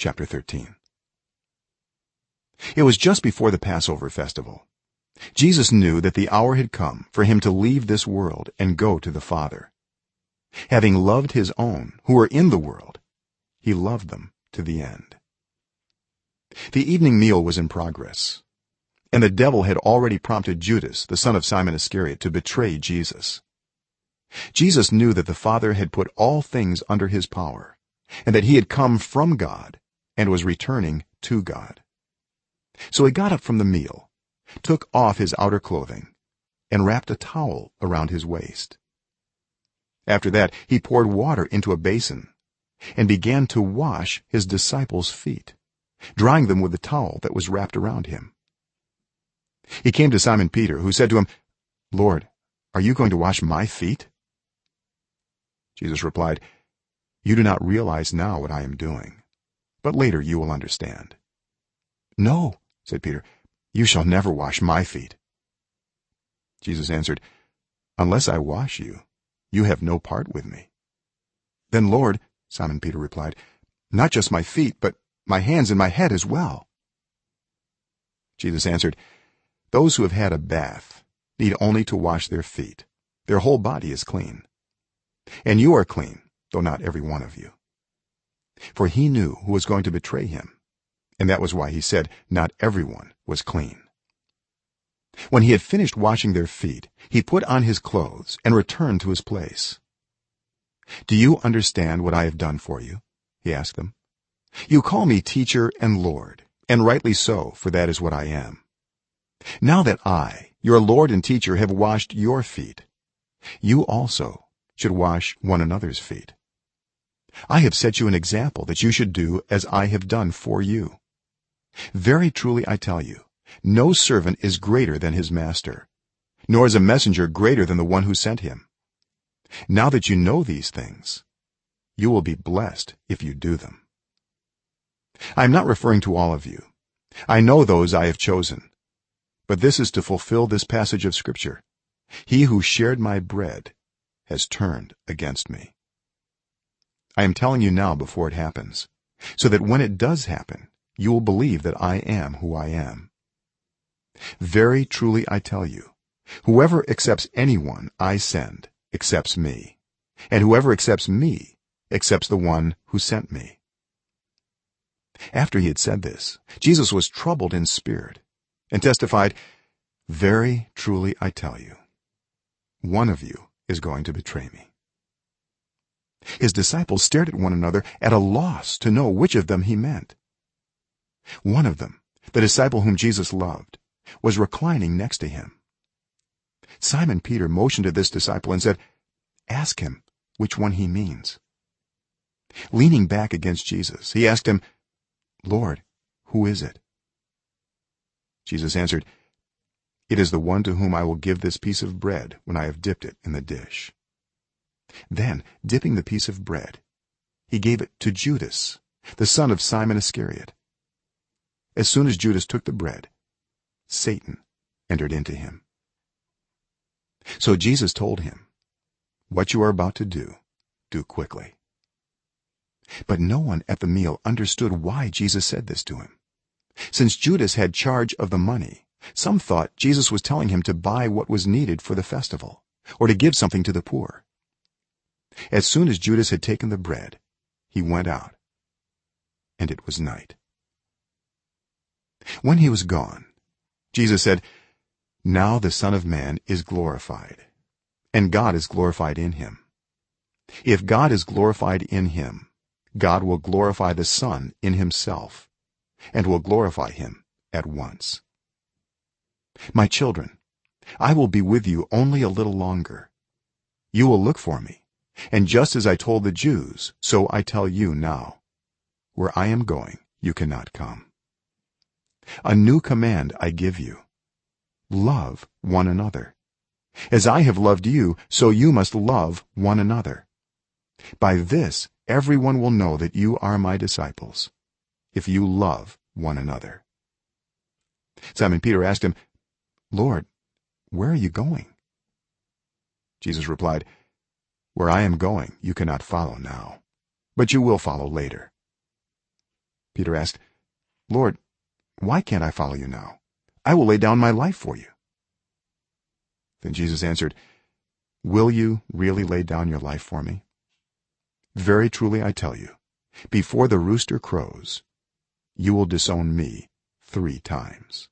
chapter 13 it was just before the passover festival. Jesus knew that the hour had come for him to leave this world and go to the father. Having loved his own who were in the world he loved them to the end. The evening meal was in progress and the devil had already prompted judas the son of simon iscariot to betray jesus. Jesus knew that the father had put all things under his power and that he had come from god and was returning to god. So he got up from the meal took off his outer clothing and wrapped a towel around his waist. After that he poured water into a basin and began to wash his disciples feet drying them with the towel that was wrapped around him. He came to simon peter who said to him lord are you going to wash my feet? Jesus replied you do not realize now what i am doing but later you will understand. No said peter you shall never wash my feet. Jesus answered unless i wash you you have no part with me. Then lord simon peter replied not just my feet but my hands and my head as well. Jesus answered those who have had a bath need only to wash their feet. Their whole body is clean. And you are clean though not every one of you for he knew who was going to betray him. And that was why he said not everyone was clean. When he had finished washing their feet he put on his clothes and returned to his place. Do you understand what i have done for you? He asked them. You call me teacher and lord and rightly so for that is what i am. Now that i your lord and teacher have washed your feet you also should wash one another's feet i have set you an example that you should do as i have done for you. Very truly i tell you no servant is greater than his master nor is a messenger greater than the one who sent him. Now that you know these things you will be blessed if you do them. I am not referring to all of you. I know those i have chosen but this is to fulfill this passage of scripture. He who shared my bread has turned against me i am telling you now before it happens so that when it does happen you will believe that i am who i am. Very truly i tell you whoever accepts anyone i send accepts me and whoever accepts me accepts the one who sent me. After he had said this jesus was troubled in spirit and testified very truly i tell you one of you is going to betray me his disciples stared at one another at a loss to know which of them he meant. One of them the disciple whom jesus loved was reclining next to him. Simon peter motioned to this disciple and said ask him which one he means. Leaning back against jesus he asked him lord who is it? Jesus answered it is the one to whom i will give this piece of bread when i have dipped it in the dish then dipping the piece of bread he gave it to judas the son of simon iscariot. As soon as judas took the bread satan entered into him. So jesus told him what you are about to do do quickly. But no one at the meal understood why jesus said this to him. Since judas had charge of the money some thought jesus was telling him to buy what was needed for the festival or to give something to the poor as soon as judas had taken the bread he went out and it was night. When he was gone jesus said now the son of man is glorified and god is glorified in him. If god is glorified in him god will glorify the son in himself and will glorify him at once. My children i will be with you only a little longer. You will look for me and just as i told the jews so i tell you now. Where i am going you cannot come. A new command i give you. Love one another. As i have loved you so you must love one another. By this everyone will know that you are my disciples if you love one another. Simon peter asked him lord where are you going? Jesus replied where i am going you cannot follow now. But you will follow later. Peter asked lord why can't i follow you now? I will lay down my life for you. Then jesus answered will you really lay down your life for me? Very truly i tell you before the rooster crows you will disown me 3 times